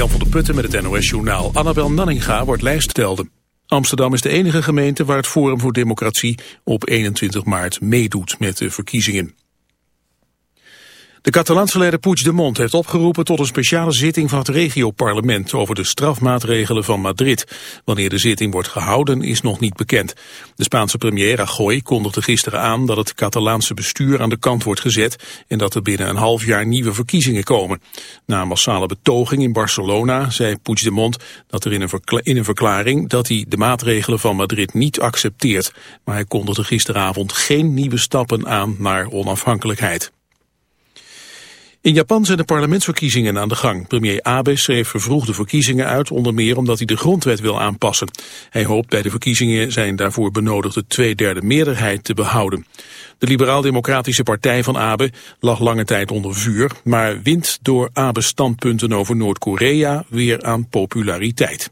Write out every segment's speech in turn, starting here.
Jan van der Putten met het NOS-journaal. Annabel Nanninga wordt lijsttelde. Amsterdam is de enige gemeente waar het Forum voor Democratie op 21 maart meedoet met de verkiezingen. De Catalaanse leider Puigdemont heeft opgeroepen tot een speciale zitting van het regioparlement over de strafmaatregelen van Madrid. Wanneer de zitting wordt gehouden is nog niet bekend. De Spaanse premier Rajoy kondigde gisteren aan dat het Catalaanse bestuur aan de kant wordt gezet en dat er binnen een half jaar nieuwe verkiezingen komen. Na een massale betoging in Barcelona zei Puigdemont dat er in een, in een verklaring dat hij de maatregelen van Madrid niet accepteert. Maar hij kondigde gisteravond geen nieuwe stappen aan naar onafhankelijkheid. In Japan zijn de parlementsverkiezingen aan de gang. Premier Abe schreef vervroegde verkiezingen uit, onder meer omdat hij de grondwet wil aanpassen. Hij hoopt bij de verkiezingen zijn daarvoor benodigde tweederde meerderheid te behouden. De liberaal-democratische partij van Abe lag lange tijd onder vuur, maar wint door Abe's standpunten over Noord-Korea weer aan populariteit.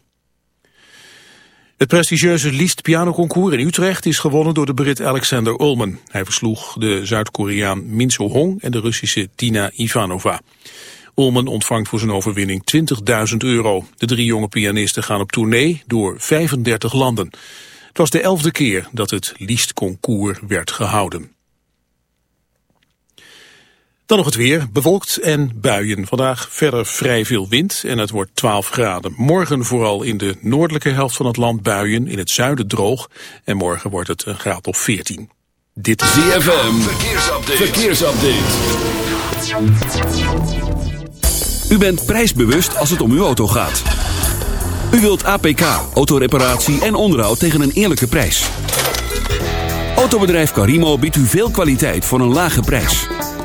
Het prestigieuze Liszt pianoconcours in Utrecht is gewonnen door de Brit Alexander Ullman. Hij versloeg de Zuid-Koreaan Min So-hong en de Russische Tina Ivanova. Ullman ontvangt voor zijn overwinning 20.000 euro. De drie jonge pianisten gaan op tournee door 35 landen. Het was de elfde keer dat het Liszt-concours werd gehouden. Dan nog het weer, bewolkt en buien. Vandaag verder vrij veel wind en het wordt 12 graden. Morgen vooral in de noordelijke helft van het land buien, in het zuiden droog. En morgen wordt het een graad of 14. Dit is ZFM, verkeersupdate. verkeersupdate. U bent prijsbewust als het om uw auto gaat. U wilt APK, autoreparatie en onderhoud tegen een eerlijke prijs. Autobedrijf Carimo biedt u veel kwaliteit voor een lage prijs.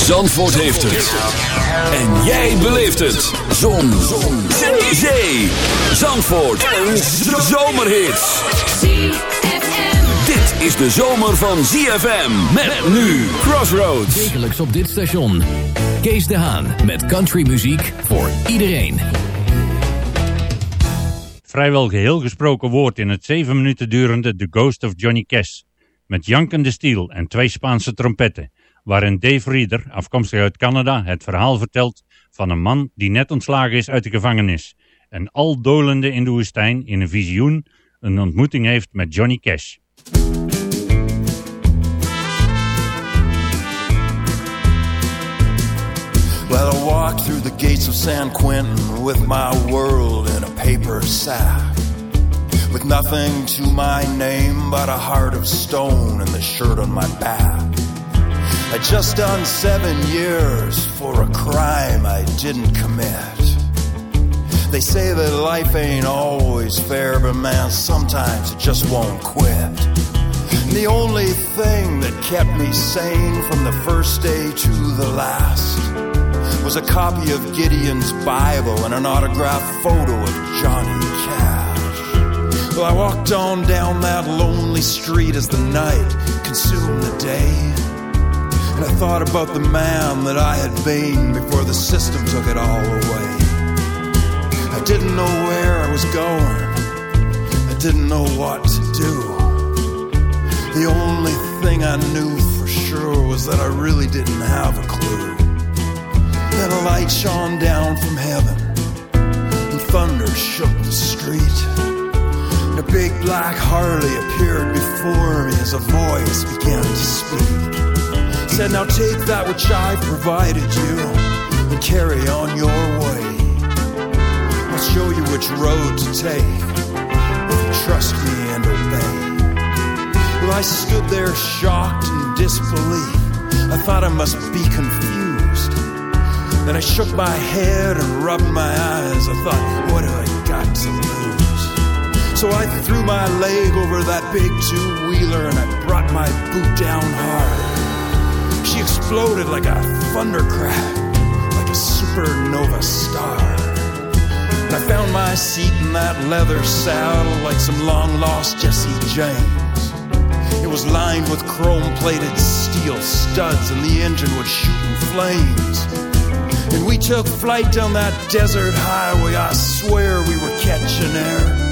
Zandvoort heeft het. En jij beleeft het. Zon. Zon. Zee. Zee. Zandvoort. Een zomerhit. Dit is de zomer van ZFM. Met nu Crossroads. Wekelijks op dit station. Kees de Haan met countrymuziek voor iedereen. Vrijwel geheel gesproken woord in het 7 minuten durende The Ghost of Johnny Cash. Met jankende stiel en twee Spaanse trompetten waarin Dave Reeder, afkomstig uit Canada, het verhaal vertelt van een man die net ontslagen is uit de gevangenis en al dolende in de woestijn in een visioen een ontmoeting heeft met Johnny Cash. Well, I walked through the gates of San Quentin with my world in a paper sack. With nothing to my name but a heart of stone and the shirt on my back. I just done seven years for a crime I didn't commit. They say that life ain't always fair, but man, sometimes it just won't quit. And the only thing that kept me sane from the first day to the last was a copy of Gideon's Bible and an autographed photo of Johnny. Well, I walked on down that lonely street as the night consumed the day. And I thought about the man that I had been before the system took it all away. I didn't know where I was going, I didn't know what to do. The only thing I knew for sure was that I really didn't have a clue. Then a light shone down from heaven, and thunder shook the street. And a big black Harley appeared before me as a voice began to speak said, Now take that which I've provided you and carry on your way. I'll show you which road to take trust me and obey. Well, I stood there shocked in disbelief. I thought I must be confused. Then I shook my head and rubbed my eyes. I thought, what have I got to lose? So I threw my leg over that big two wheeler and I brought my boot down hard. She exploded like a thundercrack, like a supernova star. And I found my seat in that leather saddle like some long lost Jesse James. It was lined with chrome plated steel studs, and the engine was shooting flames. And we took flight down that desert highway. I swear we were catching air.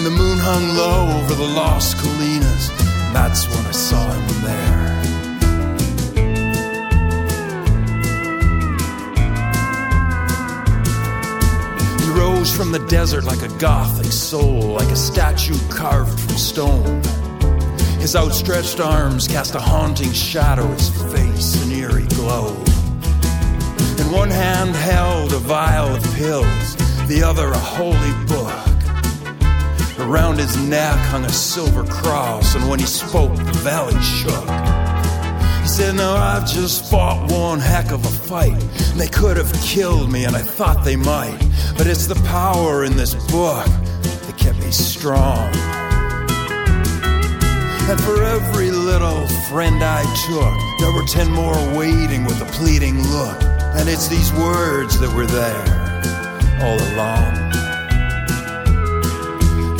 And the moon hung low over the Lost Colinas. And that's when I saw him there. He rose from the desert like a gothic soul, like a statue carved from stone. His outstretched arms cast a haunting shadow, his face an eerie glow. In one hand held a vial of pills, the other a holy book. Around his neck hung a silver cross, and when he spoke, the valley shook. He said, Now I've just fought one heck of a fight. They could have killed me, and I thought they might. But it's the power in this book that kept me strong. And for every little friend I took, there were ten more waiting with a pleading look. And it's these words that were there all along.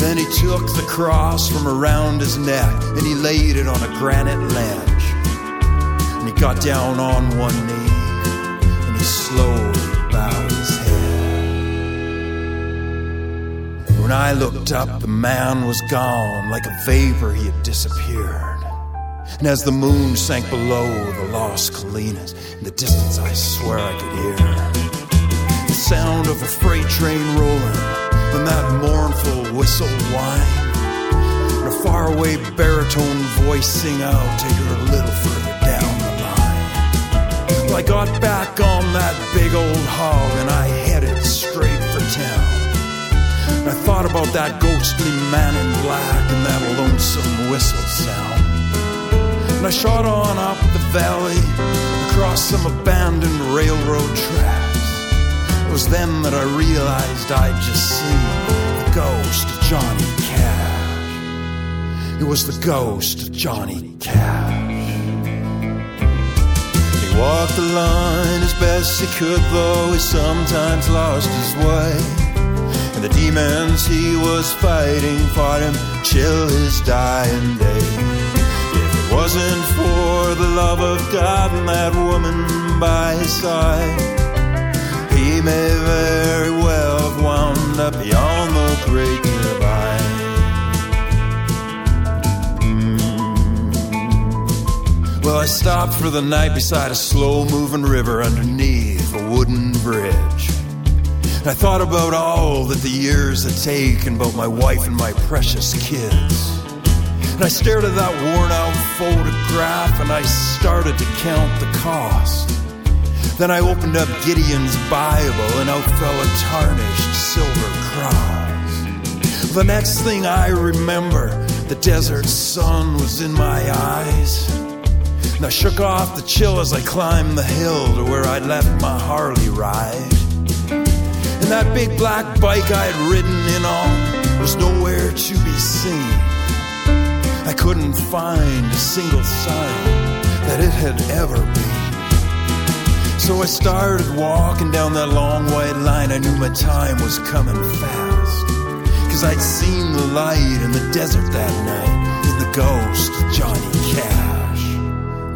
Then he took the cross from around his neck and he laid it on a granite ledge. And he got down on one knee and he slowly bowed his head. When I looked up, the man was gone like a vapor he had disappeared. And as the moon sank below the lost colinas, in the distance I swear I could hear the sound of a freight train rolling, and that mournful whistle whine, and a faraway baritone voice sing out, take her a little further down the line. Well, I got back on that big old hog and I headed straight for town. And I thought about that ghostly man in black and that lonesome whistle sound. And I shot on up the valley across some abandoned railroad tracks. Was then that I realized I'd just seen the ghost of Johnny Cash. It was the ghost of Johnny Cash. He walked the line as best he could, though he sometimes lost his way. And the demons he was fighting fought him till his dying day If it wasn't for the love of God and that woman by his side, may very well have wound up beyond the great divide. Mm. Well, I stopped for the night beside a slow moving river underneath a wooden bridge. And I thought about all that the years had taken, about my wife and my precious kids. And I stared at that worn out photograph and I started to count the cost. Then I opened up Gideon's Bible and out fell a tarnished silver cross. The next thing I remember, the desert sun was in my eyes. And I shook off the chill as I climbed the hill to where I'd left my Harley ride. And that big black bike I'd ridden in on was nowhere to be seen. I couldn't find a single sign that it had ever been. So I started walking down that long white line. I knew my time was coming fast. Cause I'd seen the light in the desert that night in the ghost of Johnny Cash.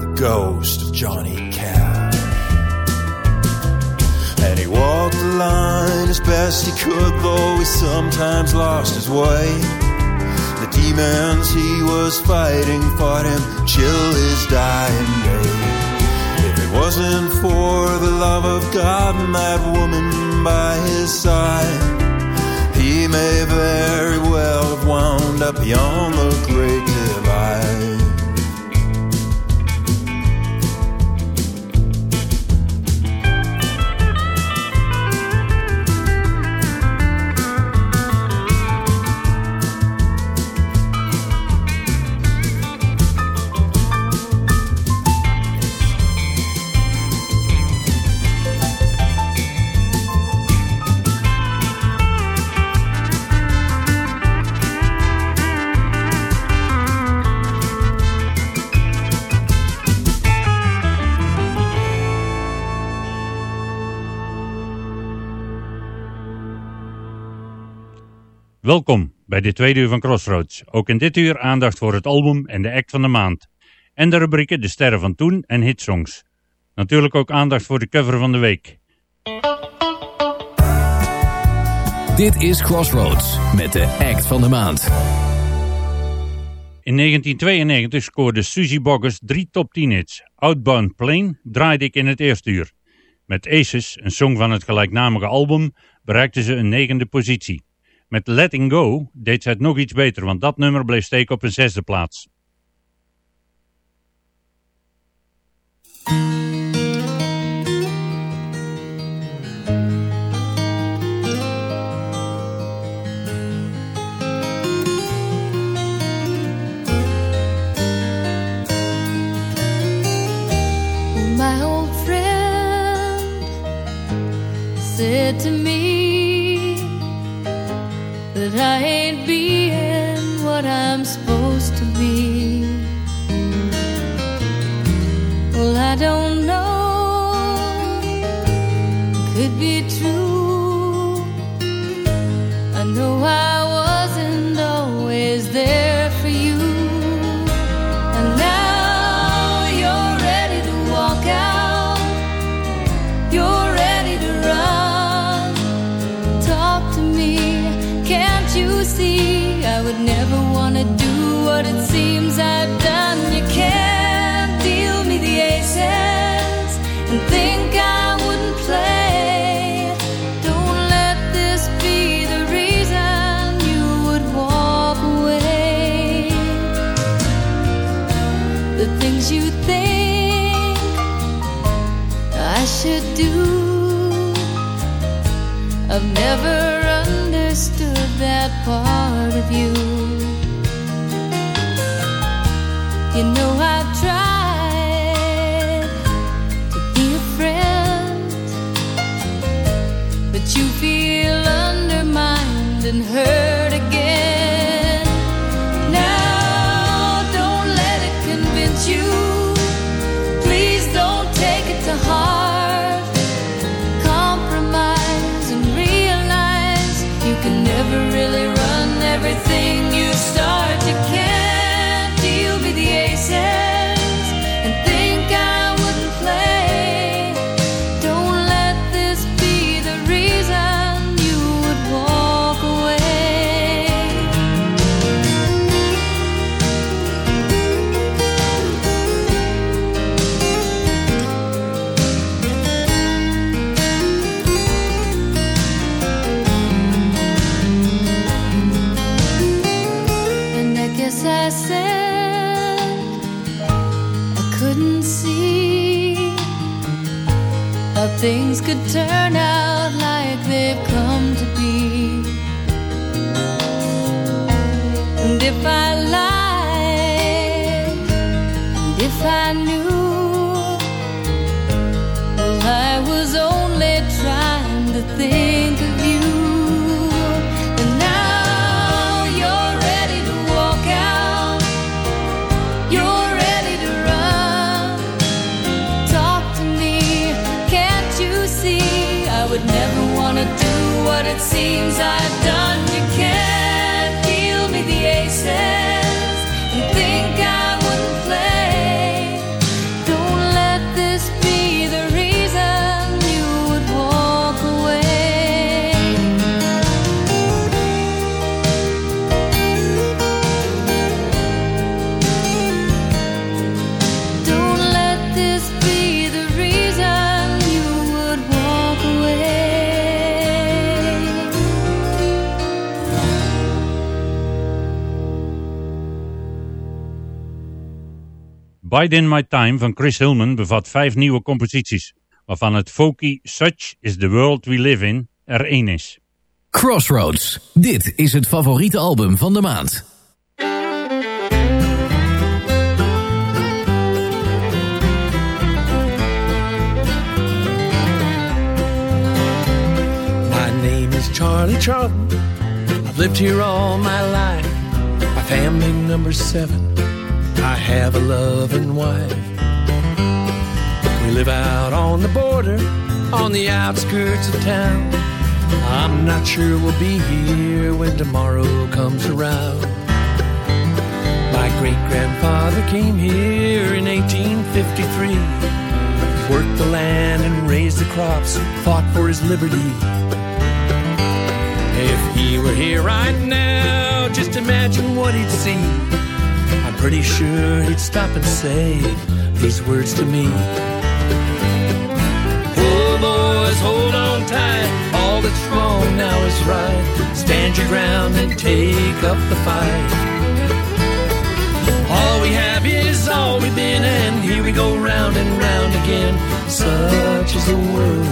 The ghost of Johnny Cash. And he walked the line as best he could, though he sometimes lost his way. The demons he was fighting fought him chill his dying day. Wasn't for the love of God and that woman by his side, he may very well have wound up the great Welkom bij de tweede uur van Crossroads. Ook in dit uur aandacht voor het album en de act van de maand. En de rubrieken De Sterren van Toen en Hitsongs. Natuurlijk ook aandacht voor de cover van de week. Dit is Crossroads met de act van de maand. In 1992 scoorde Suzy Boggess drie top 10 hits. Outbound Plane draaide ik in het eerste uur. Met Aces, een song van het gelijknamige album, bereikte ze een negende positie. Met Letting Go deed ze het nog iets beter, want dat nummer bleef steken op een zesde plaats. To me I ain't being what I'm supposed to be. Well, I don't Bide in My Time van Chris Hillman bevat vijf nieuwe composities, waarvan het folky Such is the World We Live In er één is. Crossroads. Dit is het favoriete album van de maand. My name is Charlie Charlton. I've lived here all my life. My family number seven. Have a loving wife. We live out on the border, on the outskirts of town. I'm not sure we'll be here when tomorrow comes around. My great grandfather came here in 1853. He worked the land and raised the crops, fought for his liberty. If he were here right now, just imagine what he'd see. Pretty sure he'd stop and say these words to me. Oh, boys, hold on tight. All that's wrong now is right. Stand your ground and take up the fight. All we have is all we've been, and here we go round and round again. Such is the world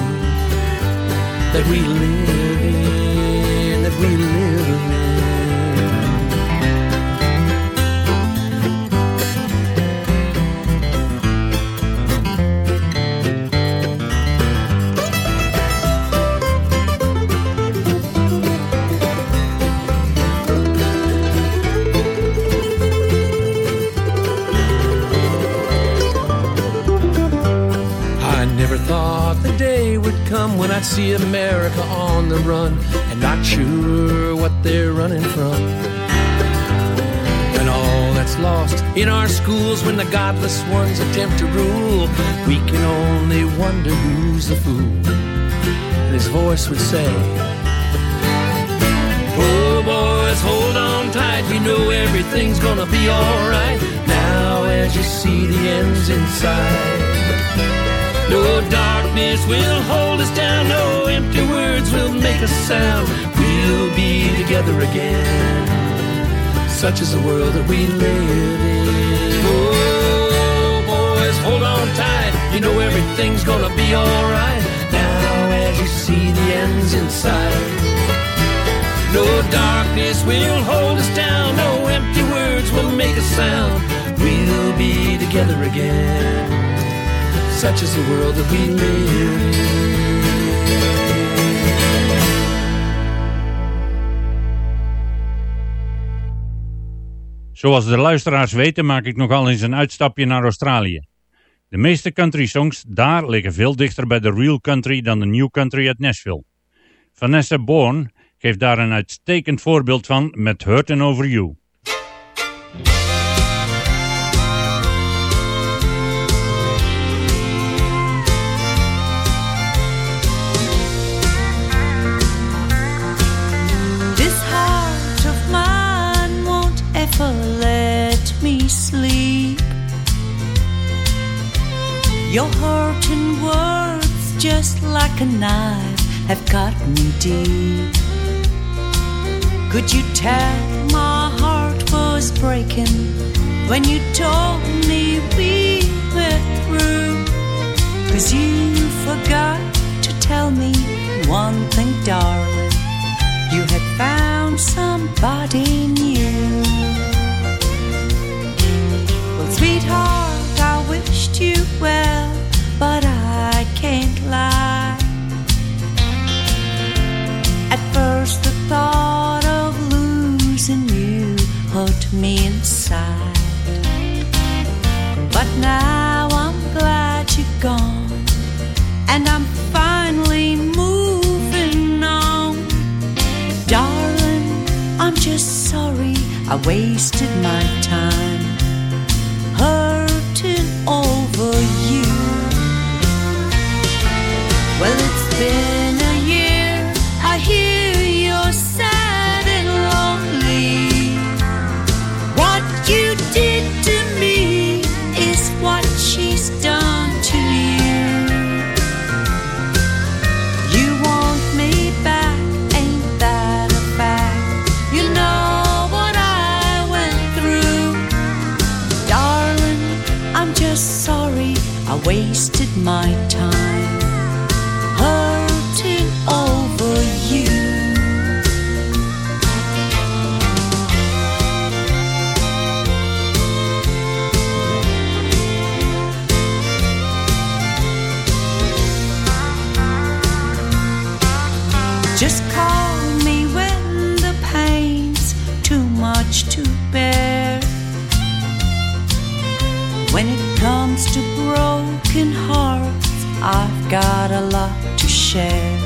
that we live in, that we live in. See America on the run and not sure what they're running from. And all that's lost in our schools, when the godless ones attempt to rule, we can only wonder who's the fool. And his voice would say, Oh, boys, hold on tight. You know everything's gonna be alright. Now, as you see the ends inside. No darkness will hold us down, no empty words will make us sound. We'll be together again. Such is the world that we live in. Oh, boys, hold on tight. You know everything's gonna be alright. Now, as you see the ends in sight. No darkness will hold us down, no empty words will make a sound. We'll be together again such is the world that we live Zoals de luisteraars weten maak ik nogal eens een uitstapje naar Australië. De meeste country songs daar liggen veel dichter bij de real country dan de new country uit Nashville. Vanessa Bourne geeft daar een uitstekend voorbeeld van met Hurtin' Over You. Your hurting words, just like a knife, have cut me deep. Could you tell my heart was breaking when you told me we were through? Cause you forgot to tell me one thing, darling. You had found somebody new. Well, sweetheart, I wasted my time my got a lot to share.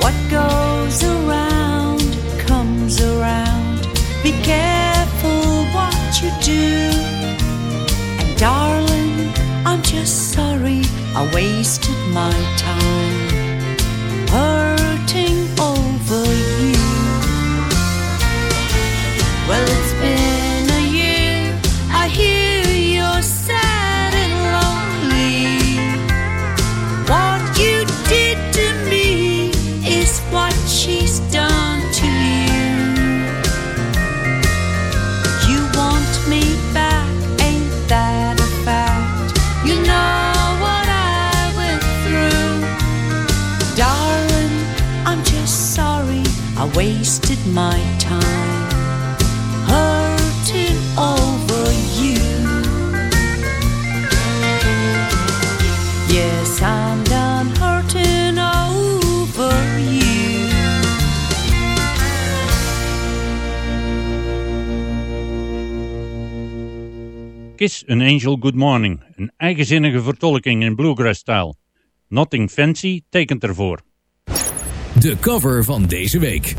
What goes around comes around. Be careful what you do. And darling, I'm just sorry I wasted my time. Angel Good Morning, een eigenzinnige vertolking in bluegrass-stijl. Nothing Fancy tekent ervoor. De cover van deze week.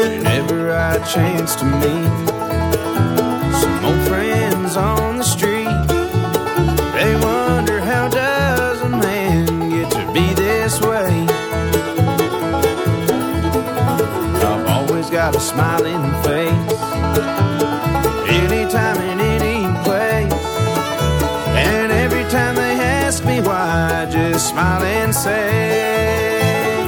Whenever I chance to meet some old friends on the street have a smiling face. Anytime and any place. And every time they ask me why, I just smile and say,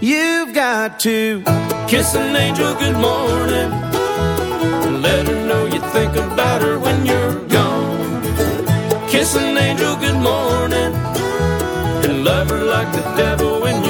You've got to kiss an angel good morning. And let her know you think about her when you're gone. Kiss an angel good morning. And love her like the devil when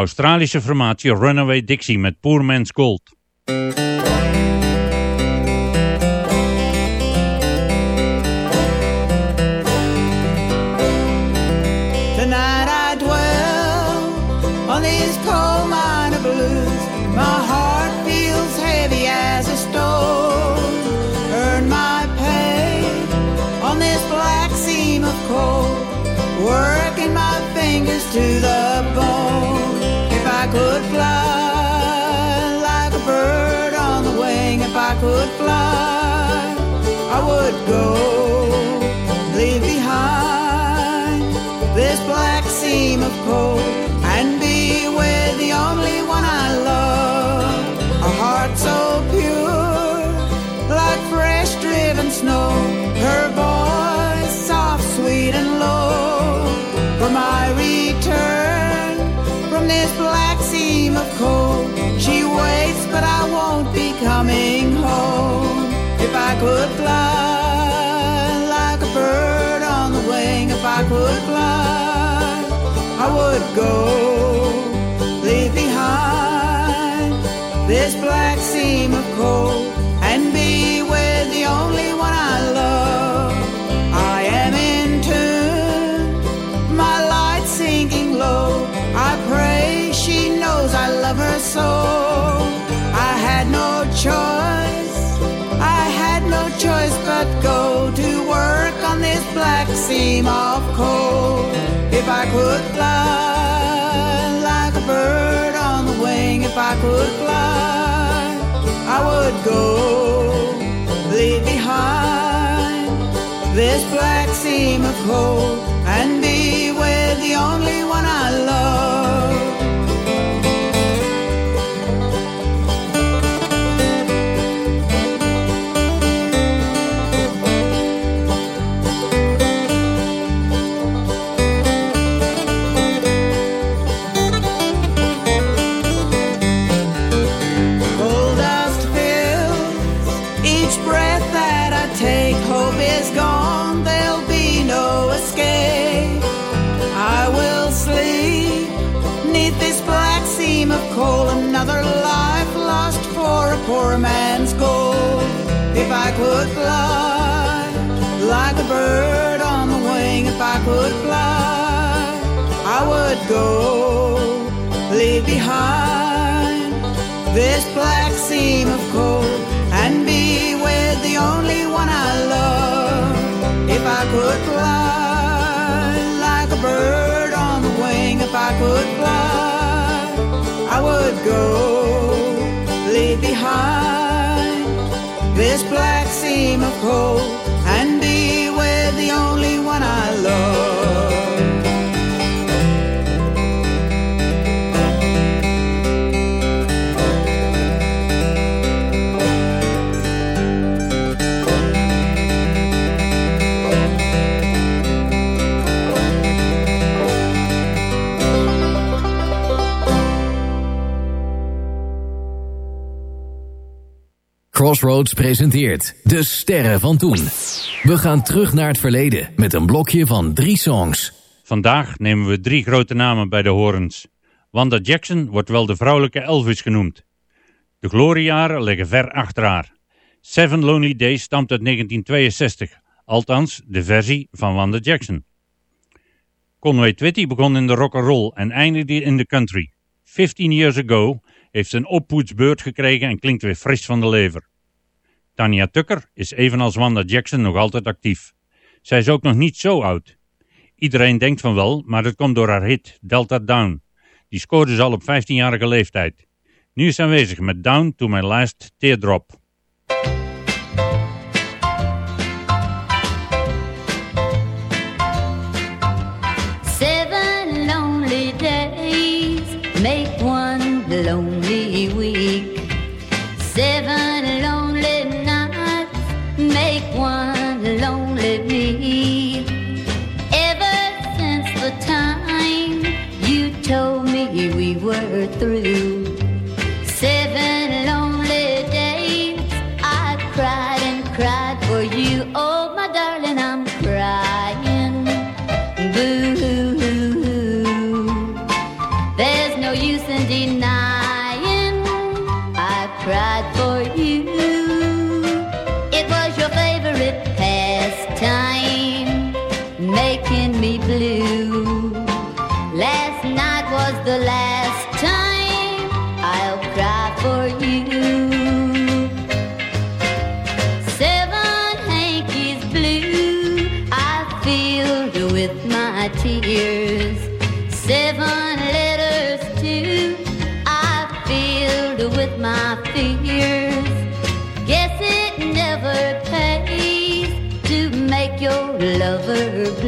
Australische formatie Runaway Dixie met Poor Man's Gold. of and be with the only one I love. A heart so pure, like fresh driven snow. Her voice soft, sweet, and low. For my return from this black seam of cold, she waits, but I won't be coming home. If I could fly like a bird on the wing, if I could fly go, leave behind this black seam of coal and be with the only one I love. I am in tune, my light sinking low. I pray she knows I love her so. I had no choice, I had no choice but go to work on this black seam of coal. If I could fly a bird on the wing, if I could fly, I would go, leave behind this black seam of coal could fly, I would go, leave behind this black seam of coal and be with the only one I love. If I could fly like a bird on the wing, if I could fly, I would go, leave behind this black seam of coal and be with the only one I love. Crossroads presenteert De Sterren van Toen. We gaan terug naar het verleden met een blokje van drie songs. Vandaag nemen we drie grote namen bij de horens. Wanda Jackson wordt wel de vrouwelijke Elvis genoemd. De gloriejaren liggen ver achter haar. Seven Lonely Days stamt uit 1962, althans de versie van Wanda Jackson. Conway Twitty begon in de rock and roll en eindigde in de country. 15 years ago heeft een oppoetsbeurt gekregen en klinkt weer fris van de lever. Tanya Tucker is evenals Wanda Jackson nog altijd actief. Zij is ook nog niet zo oud. Iedereen denkt van wel, maar dat komt door haar hit Delta Down. Die scoorde ze al op 15-jarige leeftijd. Nu is ze aanwezig met Down to My Last Teardrop.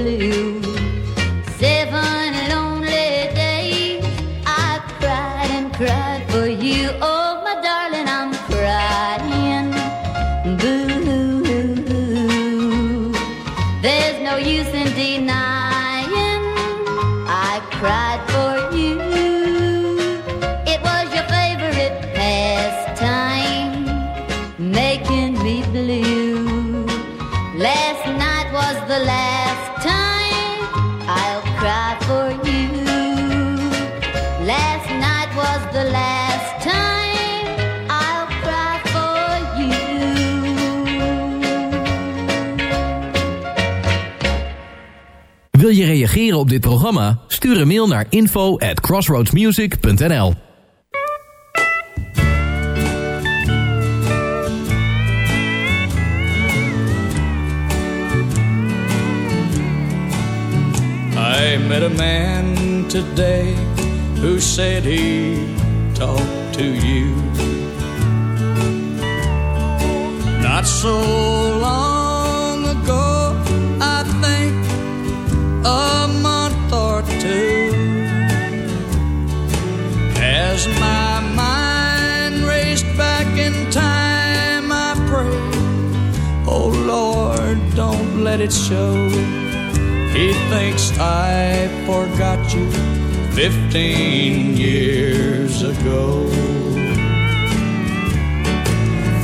Blue. Dit programma? Stuur een mail naar info at crossroadsmusic.nl I met a man today who said he talked to you. Not so As my mind raced back in time, I pray, oh Lord, don't let it show. He thinks I forgot you 15 years ago.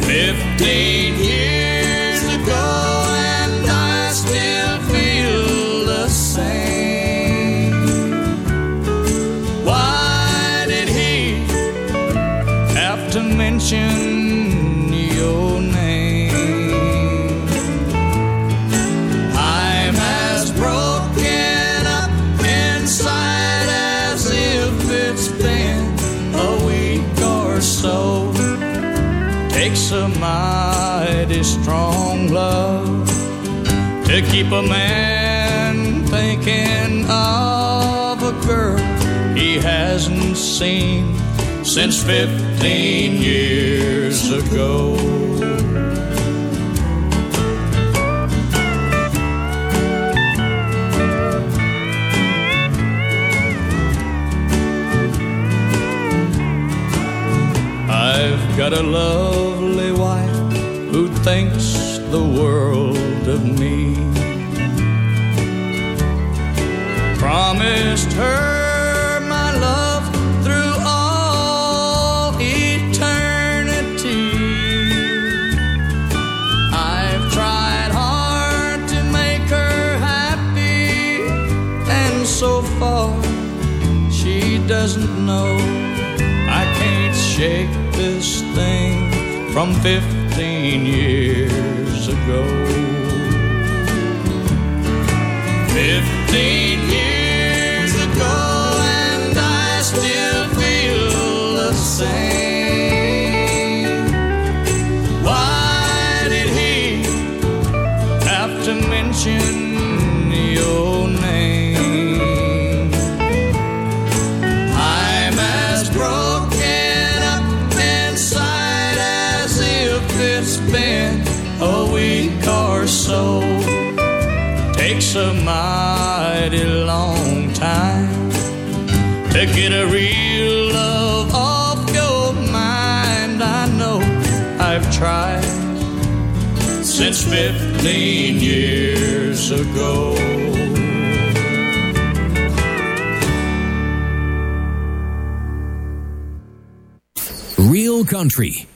15 years keep a man thinking of a girl he hasn't seen since 15 years ago. I've got a lovely wife who thinks the world of me. Promised her my love through all eternity. I've tried hard to make her happy, and so far she doesn't know. I can't shake this thing from 15 years ago. So. Takes a mighty long time to get a real love off your mind. I know I've tried since 15 years ago. Real Country.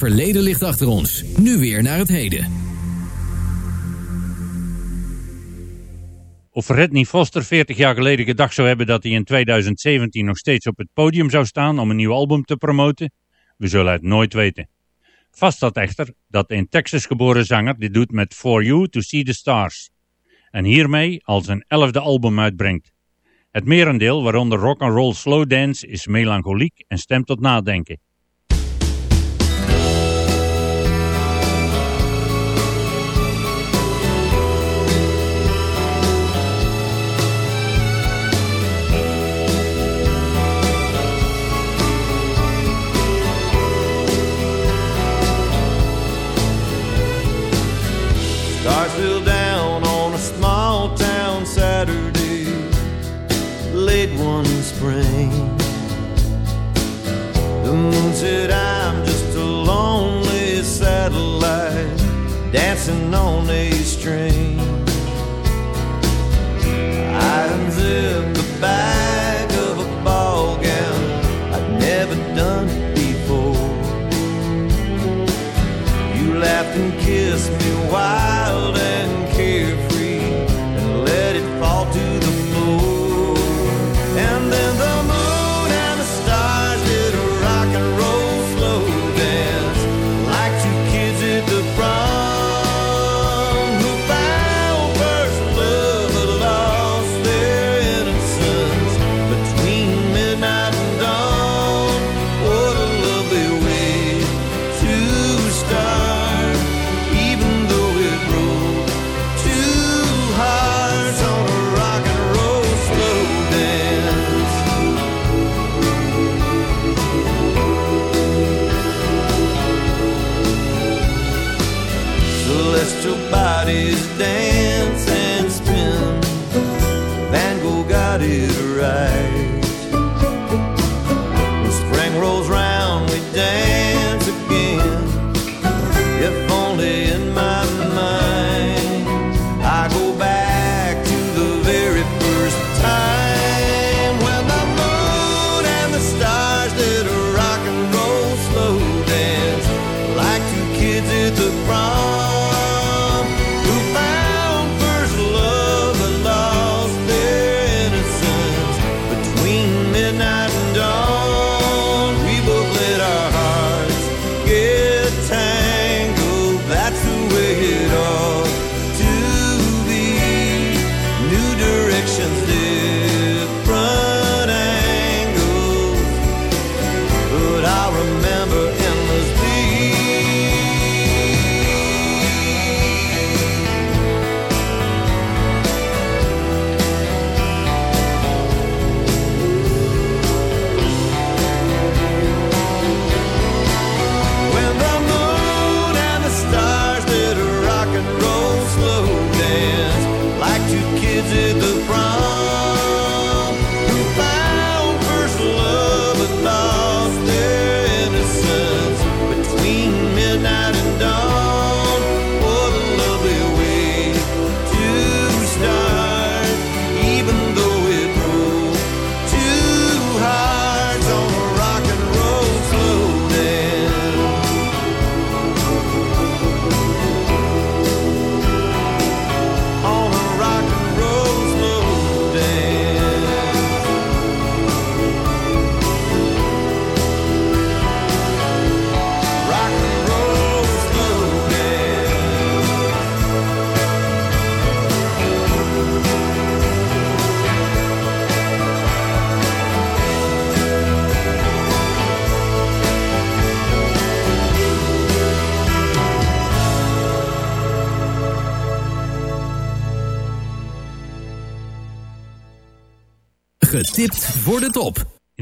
Verleden ligt achter ons. Nu weer naar het heden. Of Redney Foster 40 jaar geleden gedacht zou hebben dat hij in 2017 nog steeds op het podium zou staan om een nieuw album te promoten? We zullen het nooit weten. Vast staat echter dat een Texas geboren zanger dit doet met For You to See the Stars. En hiermee al zijn elfde album uitbrengt. Het merendeel, waaronder rock and roll slow dance, is melancholiek en stemt tot nadenken. Spring. The moon said, I'm just a lonely satellite dancing on a string. I unzipped the back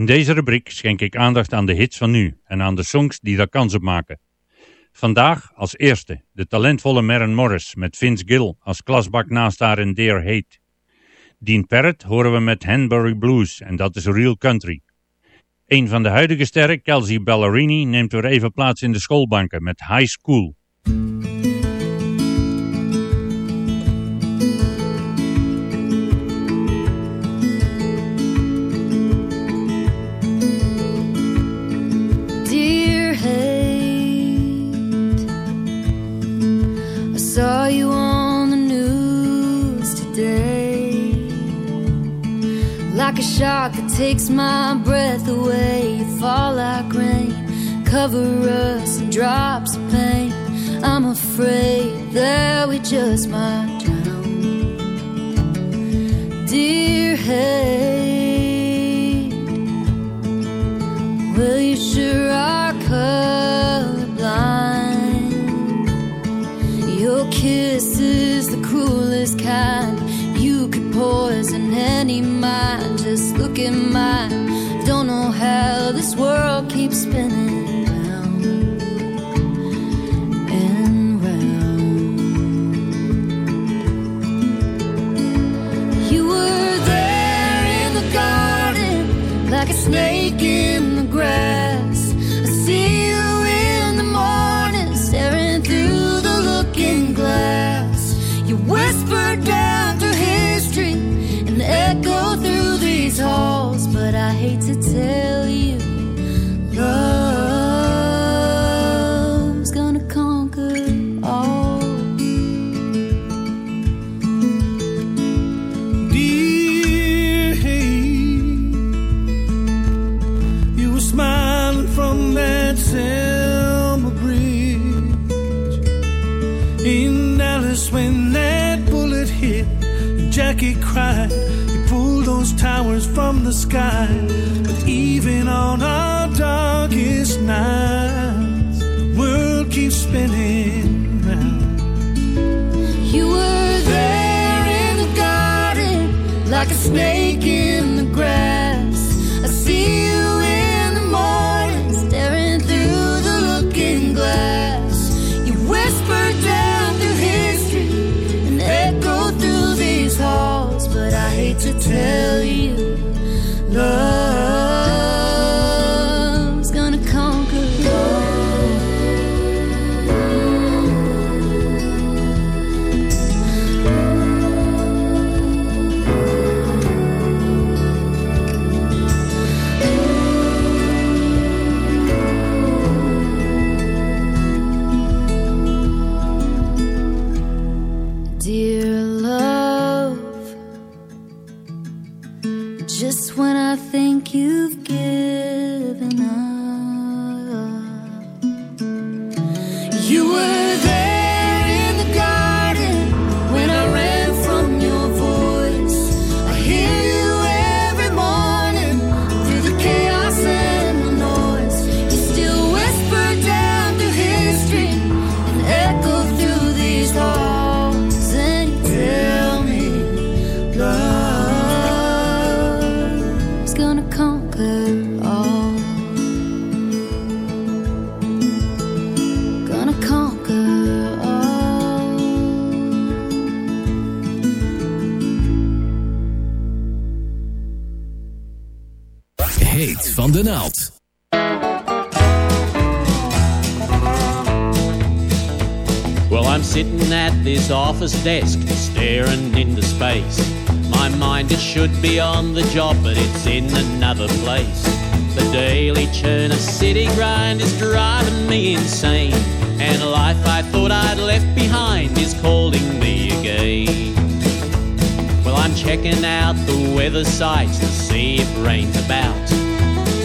deze rubriek schenk ik aandacht aan de hits van nu en aan de songs die daar kans op maken. Vandaag als eerste de talentvolle Maren Morris met Vince Gill als klasbak naast haar in Dear Hate. Dean Parrott horen we met Hanbury Blues en dat is Real Country. Een van de huidige sterren, Kelsey Ballerini, neemt weer even plaats in de schoolbanken met High School. Like a shark that takes my breath away. You fall like rain, cover us in drops of pain. I'm afraid that we just might drown. Dear hate, Just sky. But even on our darkest nights, the world keeps spinning round. You were there in the garden, like a snake in desk, staring into space. My mind, it should be on the job, but it's in another place. The daily churn of city grind is driving me insane. And a life I thought I'd left behind is calling me again. Well, I'm checking out the weather sites to see if rain's about.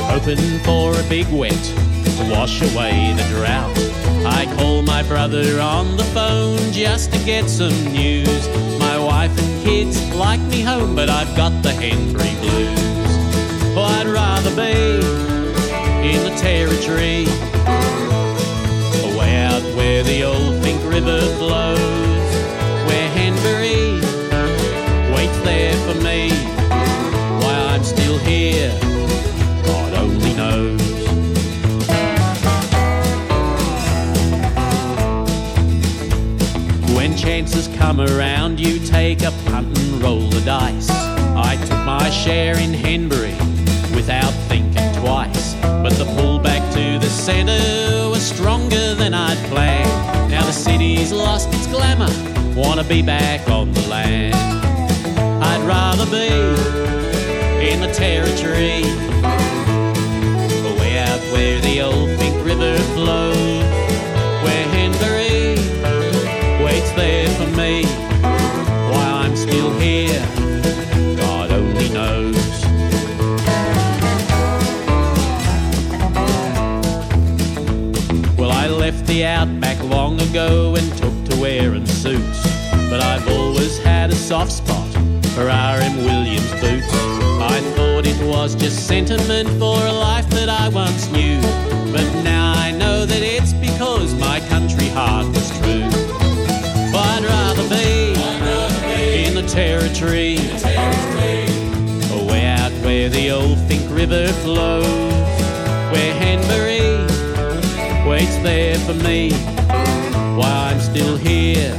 Hoping for a big wet to wash away the drought. I call my brother on the phone just to get some news. My wife and kids like me home, but I've got the Henbury blues. Oh, I'd rather be in the territory, away out where the old Finke River flows, come around, you take a punt and roll the dice. I took my share in Henbury without thinking twice. But the pull back to the centre was stronger than I'd planned. Now the city's lost its glamour, wanna be back on the land. I'd rather be in the territory, way out where the old Finke River flows, outback long ago and took to wearing suits. But I've always had a soft spot for R.M. Williams boots. I thought it was just sentiment for a life that I once knew. But now I know that it's because my country heart was true. But I'd rather be, in the territory, away out where the old Finke River flows, where Henbury waits there for me. Why I'm still here,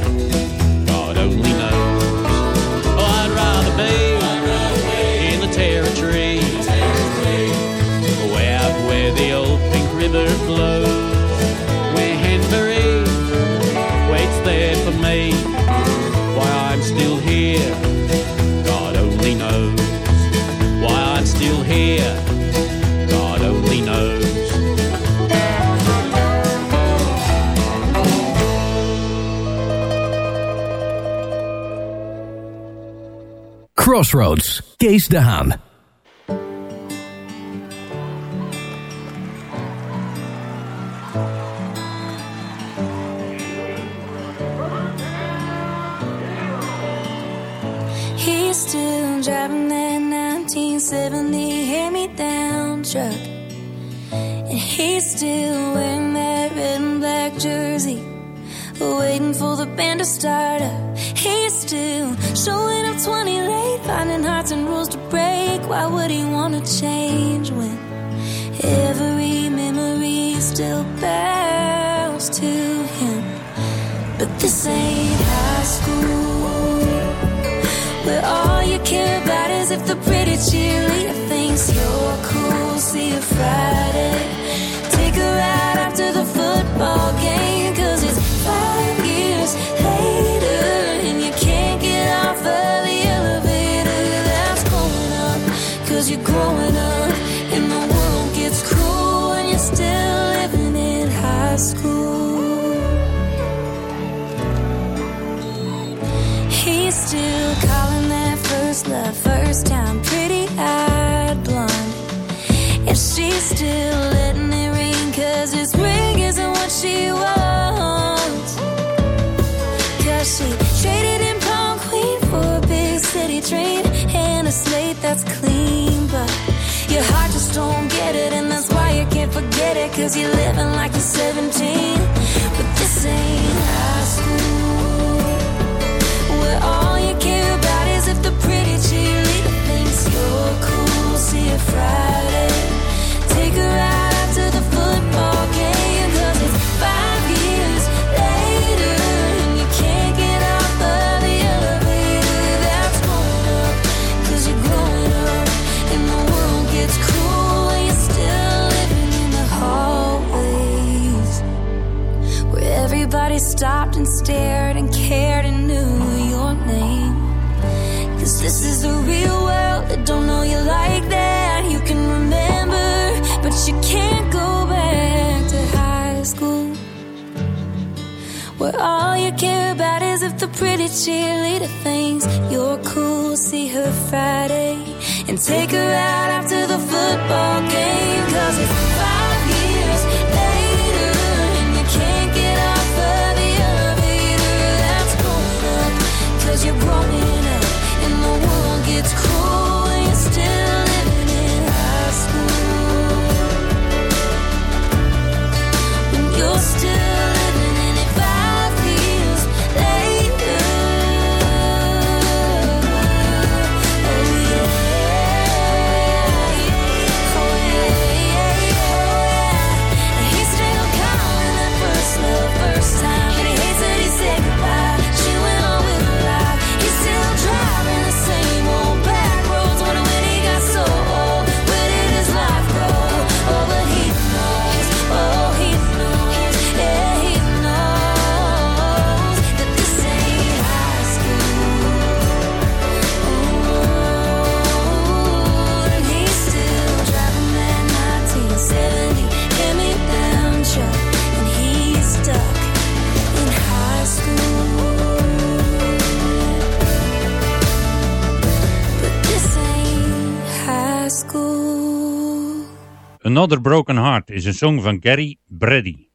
Crossroads, Kees de. He's still driving that 1970 hand-me-down truck. And he's still wearing that red and black jersey. Waiting for the band to start up. He's still showing up 20 But high school where all you care about is if the pretty cheerleader thinks you're cool. See you Friday. Take her out after the football game, cause it's five years later and you can't get off of the elevator. That's going up, cause you're growing still calling that first love, first time, pretty eyed blonde. And she's still letting it ring, cause this ring isn't what she wants. Cause she traded in prom queen for a big city dream and a slate that's clean. But your heart just don't get it, and that's why you can't forget it, cause you're living like you're 17. But this ain't high this is the real Where all you care about is if the pretty cheerleader thinks you're cool. See her Friday and take her out after the football game. Cause it's Another Broken Heart is een song van Gary Brady.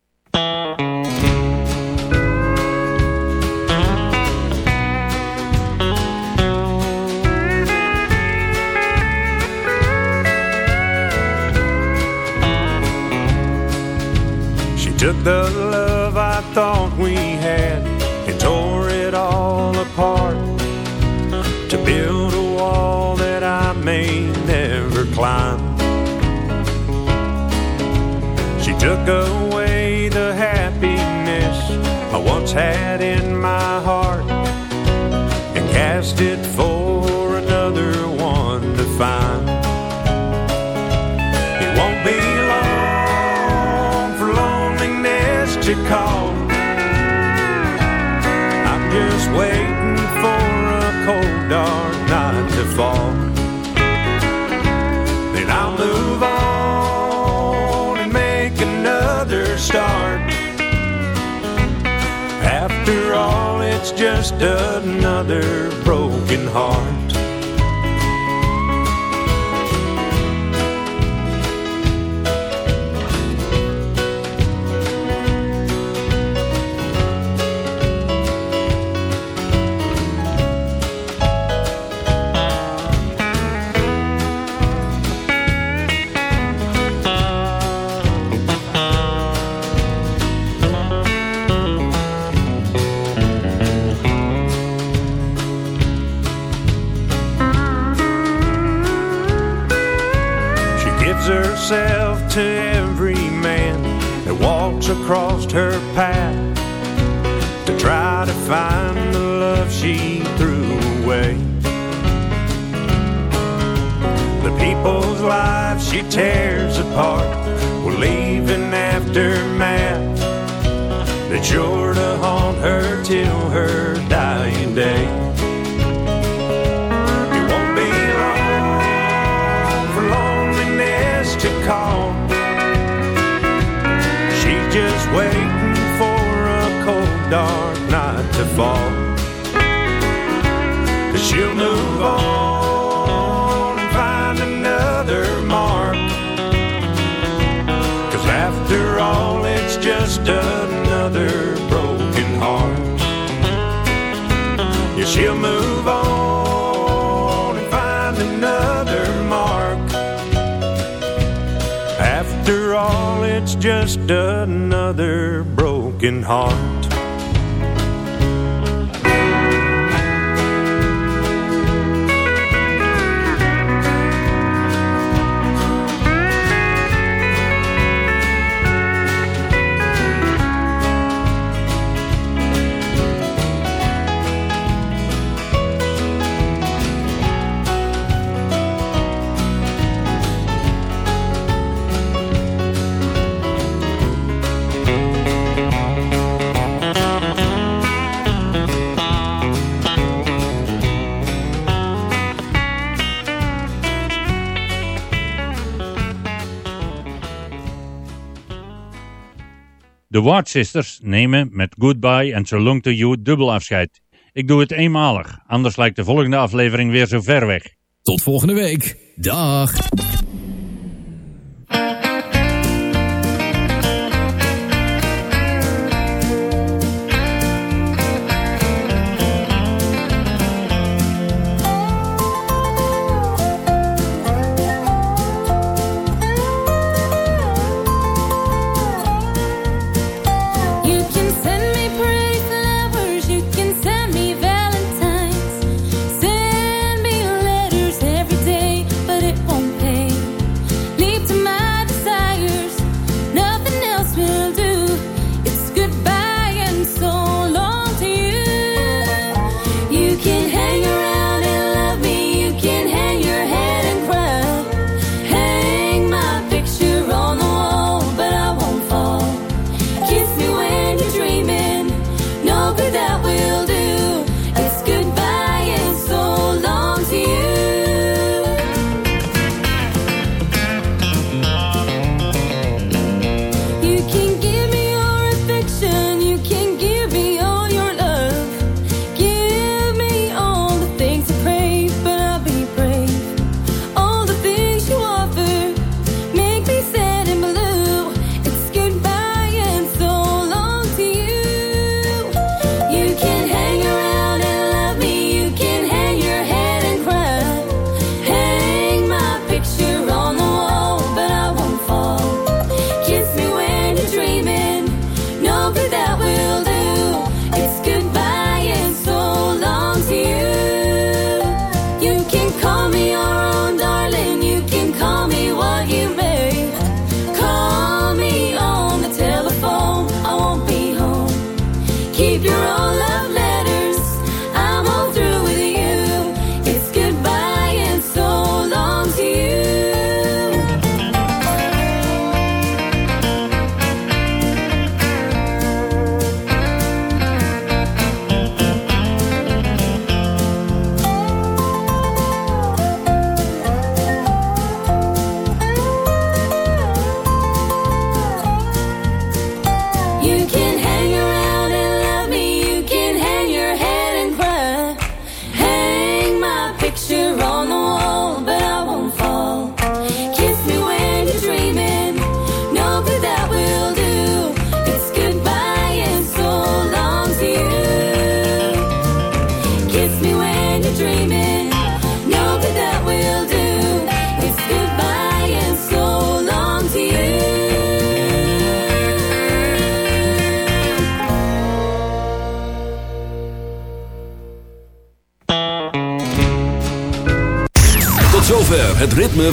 She took the away the happiness I once had in my heart and cast it for another one to find. just another broken heart. De Ward Sisters nemen met Goodbye and So Long To You dubbel afscheid. Ik doe het eenmalig, anders lijkt de volgende aflevering weer zo ver weg. Tot volgende week. Dag.